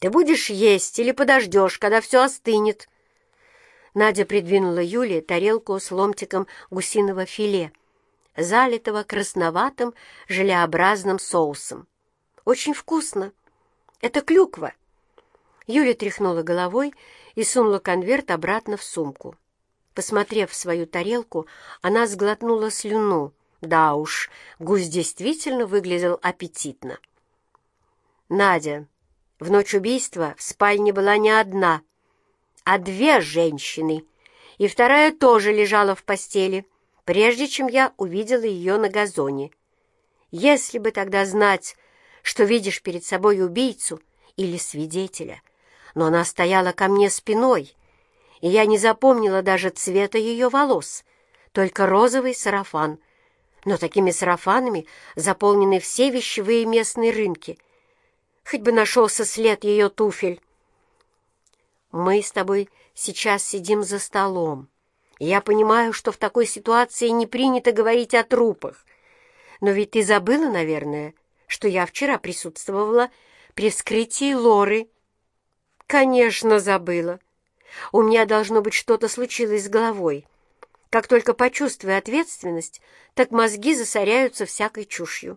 Ты будешь есть или подождешь, когда все остынет?» Надя придвинула Юле тарелку с ломтиком гусиного филе, залитого красноватым желеобразным соусом. «Очень вкусно. Это клюква». Юля тряхнула головой и сунула конверт обратно в сумку. Посмотрев в свою тарелку, она сглотнула слюну. Да уж, гусь действительно выглядел аппетитно. «Надя, в ночь убийства в спальне была не одна, а две женщины, и вторая тоже лежала в постели, прежде чем я увидела ее на газоне. Если бы тогда знать, что видишь перед собой убийцу или свидетеля, но она стояла ко мне спиной, и я не запомнила даже цвета ее волос, только розовый сарафан. Но такими сарафанами заполнены все вещевые местные рынки. Хоть бы нашелся след ее туфель. Мы с тобой сейчас сидим за столом. я понимаю, что в такой ситуации не принято говорить о трупах. Но ведь ты забыла, наверное, что я вчера присутствовала при вскрытии Лоры. Конечно, забыла. У меня должно быть что-то случилось с головой. Как только почувствую ответственность, так мозги засоряются всякой чушью.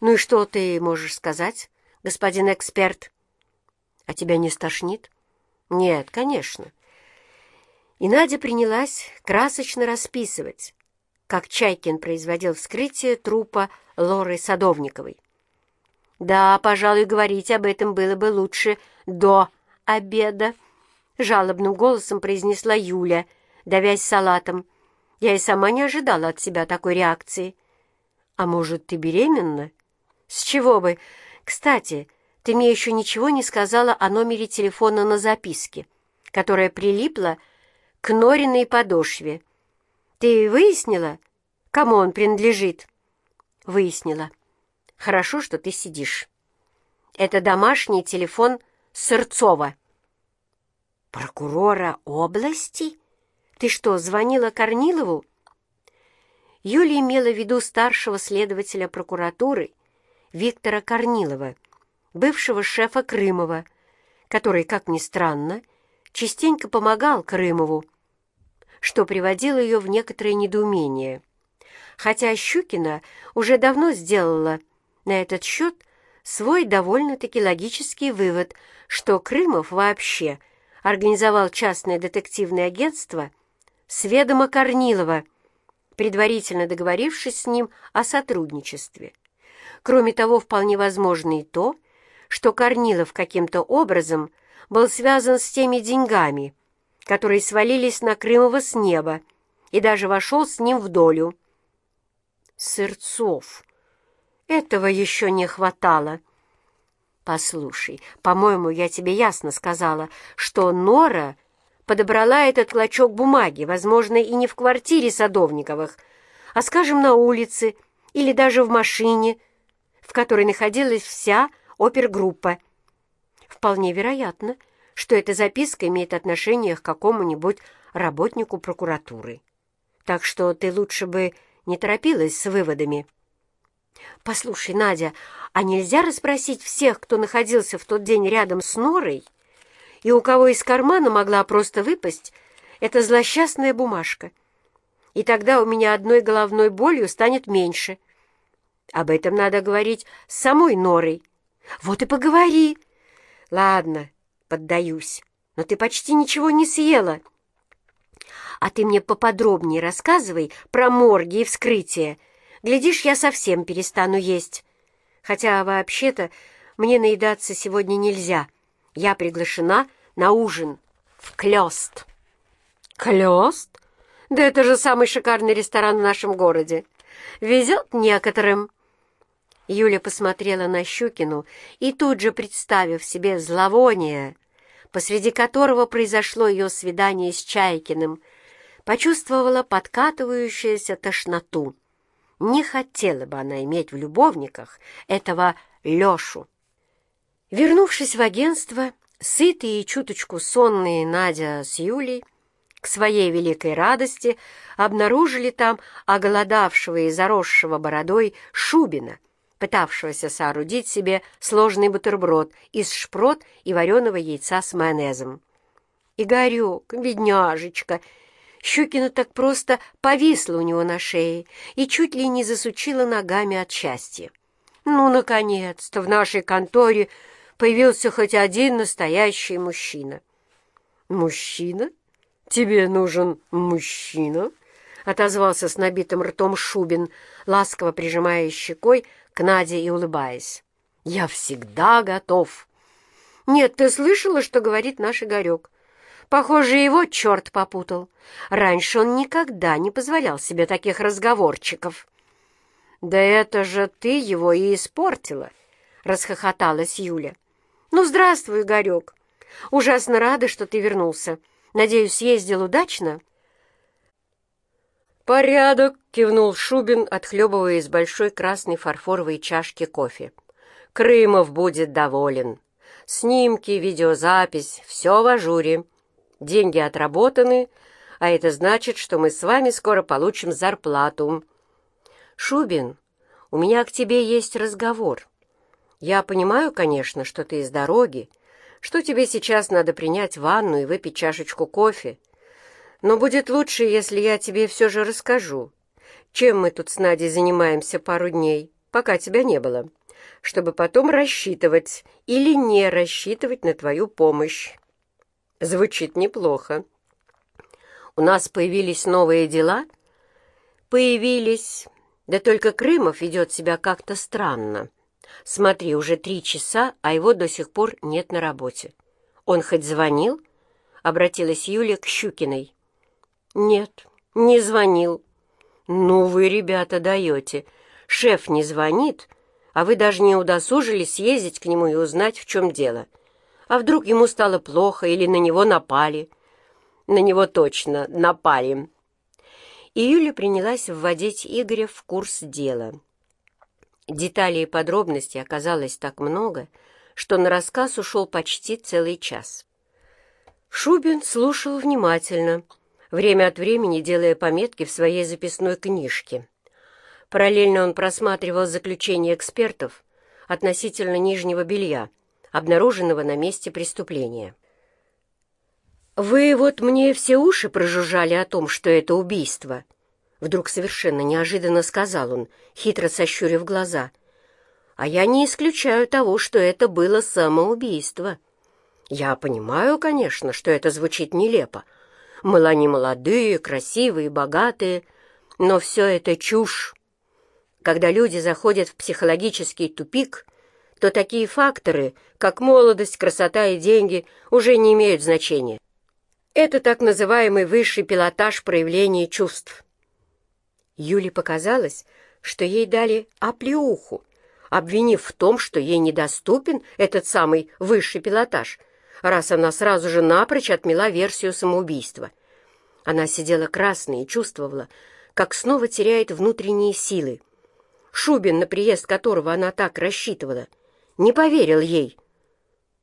Ну и что ты можешь сказать, господин эксперт? А тебя не стошнит? Нет, конечно. И Надя принялась красочно расписывать, как Чайкин производил вскрытие трупа Лоры Садовниковой. Да, пожалуй, говорить об этом было бы лучше до обеда, жалобным голосом произнесла Юля, давясь салатом. Я и сама не ожидала от себя такой реакции. А может, ты беременна? С чего бы? Кстати, ты мне еще ничего не сказала о номере телефона на записке, которая прилипла к Нориной подошве. Ты выяснила, кому он принадлежит? Выяснила. Хорошо, что ты сидишь. Это домашний телефон Сырцова. «Прокурора области? Ты что, звонила Корнилову?» Юлия имела в виду старшего следователя прокуратуры Виктора Корнилова, бывшего шефа Крымова, который, как ни странно, частенько помогал Крымову, что приводило ее в некоторое недоумение. Хотя Щукина уже давно сделала на этот счет свой довольно-таки логический вывод, что Крымов вообще – организовал частное детективное агентство с ведома Корнилова, предварительно договорившись с ним о сотрудничестве. Кроме того, вполне возможно и то, что Корнилов каким-то образом был связан с теми деньгами, которые свалились на Крымова с неба, и даже вошел с ним в долю. Сырцов. Этого еще не хватало. «Послушай, по-моему, я тебе ясно сказала, что Нора подобрала этот клочок бумаги, возможно, и не в квартире Садовниковых, а, скажем, на улице или даже в машине, в которой находилась вся опергруппа. Вполне вероятно, что эта записка имеет отношение к какому-нибудь работнику прокуратуры. Так что ты лучше бы не торопилась с выводами». «Послушай, Надя, а нельзя расспросить всех, кто находился в тот день рядом с Норой, и у кого из кармана могла просто выпасть эта злосчастная бумажка? И тогда у меня одной головной болью станет меньше. Об этом надо говорить с самой Норой. Вот и поговори. Ладно, поддаюсь, но ты почти ничего не съела. А ты мне поподробнее рассказывай про морги и вскрытие, Глядишь, я совсем перестану есть. Хотя, вообще-то, мне наедаться сегодня нельзя. Я приглашена на ужин в Клёст. Клёст? Да это же самый шикарный ресторан в нашем городе. Везет некоторым. Юля посмотрела на Щукину и тут же, представив себе зловоние, посреди которого произошло ее свидание с Чайкиным, почувствовала подкатывающуюся тошноту. Не хотела бы она иметь в любовниках этого Лешу. Вернувшись в агентство, сытые и чуточку сонные Надя с Юлей к своей великой радости обнаружили там оголодавшего и заросшего бородой Шубина, пытавшегося соорудить себе сложный бутерброд из шпрот и вареного яйца с майонезом. Игорек, бедняжечка, Щукина так просто повисла у него на шее и чуть ли не засучила ногами от счастья. Ну, наконец-то в нашей конторе появился хоть один настоящий мужчина. «Мужчина? Тебе нужен мужчина?» — отозвался с набитым ртом Шубин, ласково прижимая щекой к Наде и улыбаясь. «Я всегда готов». «Нет, ты слышала, что говорит наш Игорек? Похоже, его черт попутал. Раньше он никогда не позволял себе таких разговорчиков». «Да это же ты его и испортила!» — расхохоталась Юля. «Ну, здравствуй, Игорек. Ужасно рада, что ты вернулся. Надеюсь, съездил удачно?» «Порядок!» — кивнул Шубин, отхлебывая из большой красной фарфоровой чашки кофе. «Крымов будет доволен. Снимки, видеозапись — все в ажуре. Деньги отработаны, а это значит, что мы с вами скоро получим зарплату». «Шубин, у меня к тебе есть разговор. Я понимаю, конечно, что ты из дороги, что тебе сейчас надо принять ванну и выпить чашечку кофе, но будет лучше, если я тебе все же расскажу, чем мы тут с Надей занимаемся пару дней, пока тебя не было, чтобы потом рассчитывать или не рассчитывать на твою помощь. Звучит неплохо. У нас появились новые дела? Появились. Да только Крымов ведет себя как-то странно. Смотри, уже три часа, а его до сих пор нет на работе. Он хоть звонил? Обратилась Юля к Щукиной. «Нет, не звонил». «Ну вы, ребята, даете. Шеф не звонит, а вы даже не удосужились съездить к нему и узнать, в чем дело. А вдруг ему стало плохо или на него напали?» «На него точно напали». И Юля принялась вводить Игоря в курс дела. Деталей и подробностей оказалось так много, что на рассказ ушел почти целый час. Шубин слушал внимательно — время от времени делая пометки в своей записной книжке. Параллельно он просматривал заключения экспертов относительно нижнего белья, обнаруженного на месте преступления. «Вы вот мне все уши прожужжали о том, что это убийство», вдруг совершенно неожиданно сказал он, хитро сощурив глаза. «А я не исключаю того, что это было самоубийство. Я понимаю, конечно, что это звучит нелепо, Мол, они молодые, красивые, богатые, но все это чушь. Когда люди заходят в психологический тупик, то такие факторы, как молодость, красота и деньги, уже не имеют значения. Это так называемый высший пилотаж проявления чувств. Юле показалось, что ей дали оплеуху, обвинив в том, что ей недоступен этот самый высший пилотаж — раз она сразу же напрочь отмела версию самоубийства. Она сидела красная и чувствовала, как снова теряет внутренние силы. Шубин, на приезд которого она так рассчитывала, не поверил ей.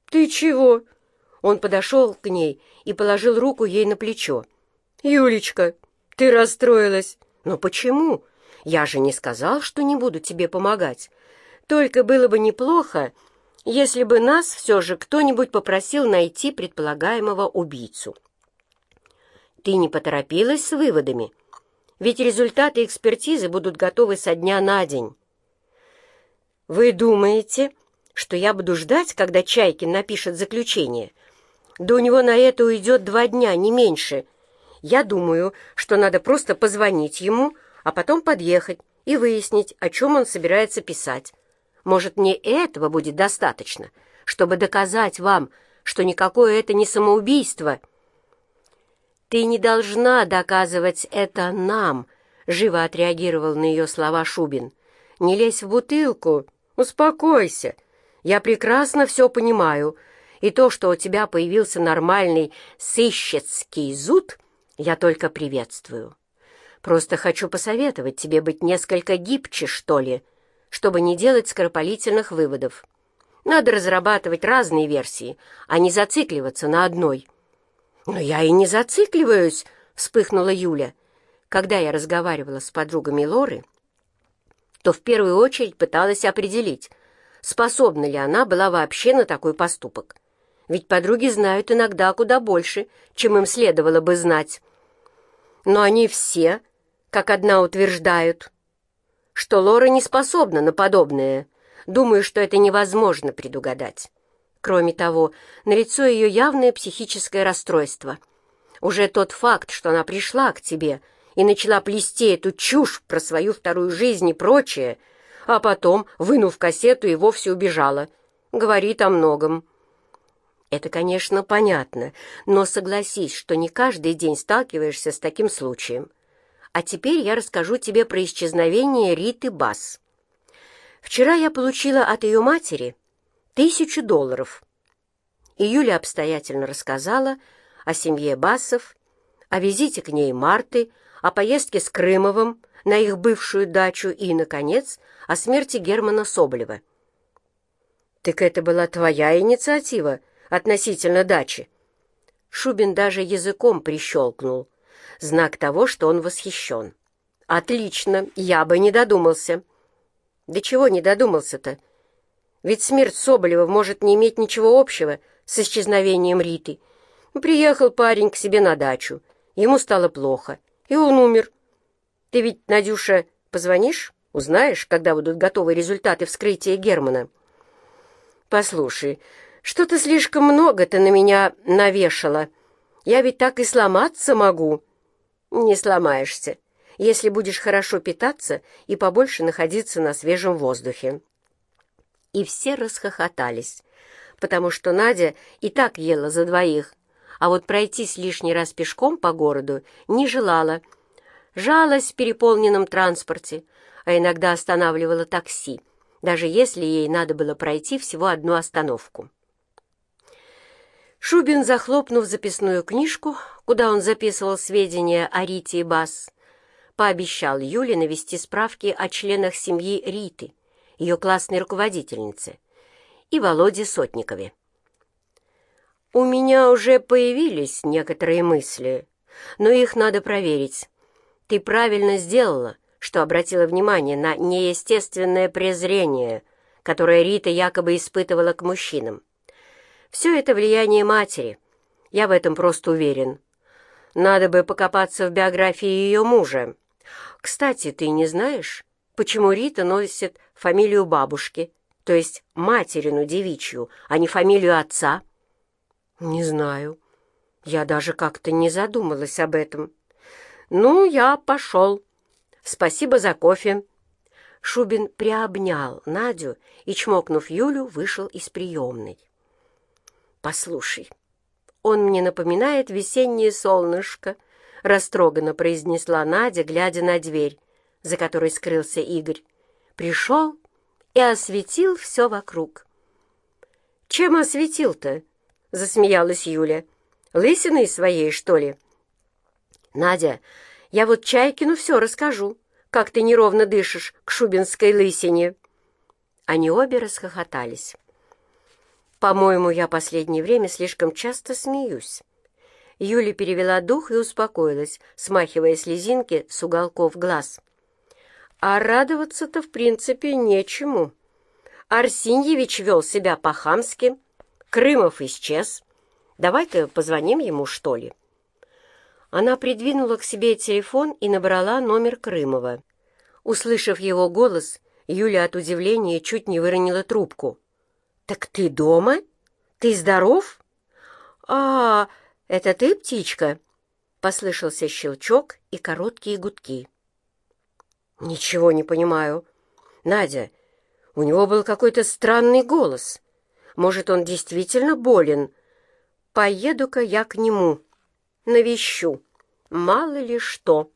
«Ты чего?» Он подошел к ней и положил руку ей на плечо. «Юлечка, ты расстроилась. Но почему? Я же не сказал, что не буду тебе помогать. Только было бы неплохо, если бы нас все же кто-нибудь попросил найти предполагаемого убийцу. Ты не поторопилась с выводами, ведь результаты экспертизы будут готовы со дня на день. Вы думаете, что я буду ждать, когда Чайкин напишет заключение? Да у него на это уйдет два дня, не меньше. Я думаю, что надо просто позвонить ему, а потом подъехать и выяснить, о чем он собирается писать. Может, мне этого будет достаточно, чтобы доказать вам, что никакое это не самоубийство?» «Ты не должна доказывать это нам», — живо отреагировал на ее слова Шубин. «Не лезь в бутылку, успокойся. Я прекрасно все понимаю, и то, что у тебя появился нормальный сыщецкий зуд, я только приветствую. Просто хочу посоветовать тебе быть несколько гибче, что ли» чтобы не делать скоропалительных выводов. Надо разрабатывать разные версии, а не зацикливаться на одной. «Но я и не зацикливаюсь», — вспыхнула Юля. Когда я разговаривала с подругами Лоры, то в первую очередь пыталась определить, способна ли она была вообще на такой поступок. Ведь подруги знают иногда куда больше, чем им следовало бы знать. Но они все, как одна утверждают, что Лора не способна на подобное. Думаю, что это невозможно предугадать. Кроме того, налицо ее явное психическое расстройство. Уже тот факт, что она пришла к тебе и начала плести эту чушь про свою вторую жизнь и прочее, а потом, вынув кассету, и вовсе убежала, говорит о многом. Это, конечно, понятно, но согласись, что не каждый день сталкиваешься с таким случаем. А теперь я расскажу тебе про исчезновение Риты Бас. Вчера я получила от ее матери тысячу долларов. И Юля обстоятельно рассказала о семье Басов, о визите к ней Марты, о поездке с Крымовым на их бывшую дачу и, наконец, о смерти Германа Соболева. «Так это была твоя инициатива относительно дачи?» Шубин даже языком прищелкнул. Знак того, что он восхищен. «Отлично, я бы не додумался». «Да чего не додумался-то? Ведь смерть Соболева может не иметь ничего общего с исчезновением Риты. Приехал парень к себе на дачу, ему стало плохо, и он умер. Ты ведь, Надюша, позвонишь, узнаешь, когда будут готовы результаты вскрытия Германа? Послушай, что-то слишком много ты на меня навешала. Я ведь так и сломаться могу. Не сломаешься, если будешь хорошо питаться и побольше находиться на свежем воздухе и все расхохотались, потому что Надя и так ела за двоих, а вот пройтись лишний раз пешком по городу не желала. Жалась в переполненном транспорте, а иногда останавливала такси, даже если ей надо было пройти всего одну остановку. Шубин, захлопнув записную книжку, куда он записывал сведения о Рите и Бас, пообещал Юле навести справки о членах семьи Риты, ее классной руководительнице, и Володе Сотникове. «У меня уже появились некоторые мысли, но их надо проверить. Ты правильно сделала, что обратила внимание на неестественное презрение, которое Рита якобы испытывала к мужчинам. Все это влияние матери. Я в этом просто уверен. Надо бы покопаться в биографии ее мужа. Кстати, ты не знаешь, почему Рита носит фамилию бабушки, то есть материну девичью, а не фамилию отца? Не знаю. Я даже как-то не задумалась об этом. Ну, я пошел. Спасибо за кофе. Шубин приобнял Надю и, чмокнув Юлю, вышел из приемной. «Послушай, он мне напоминает весеннее солнышко», — растроганно произнесла Надя, глядя на дверь за которой скрылся Игорь, пришел и осветил все вокруг. «Чем осветил-то?» — засмеялась Юля. «Лысиной своей, что ли?» «Надя, я вот Чайкину все расскажу, как ты неровно дышишь к шубинской лысине». Они обе расхохотались. «По-моему, я последнее время слишком часто смеюсь». Юля перевела дух и успокоилась, смахивая слезинки с уголков глаз. А радоваться-то, в принципе, нечему. Арсеньевич вел себя по-хамски, Крымов исчез. Давай-ка позвоним ему, что ли. Она придвинула к себе телефон и набрала номер Крымова. Услышав его голос, Юля от удивления чуть не выронила трубку. «Так ты дома? Ты здоров?» «А, это ты, птичка?» Послышался щелчок и короткие гудки. «Ничего не понимаю. Надя, у него был какой-то странный голос. Может, он действительно болен? Поеду-ка я к нему. Навещу. Мало ли что».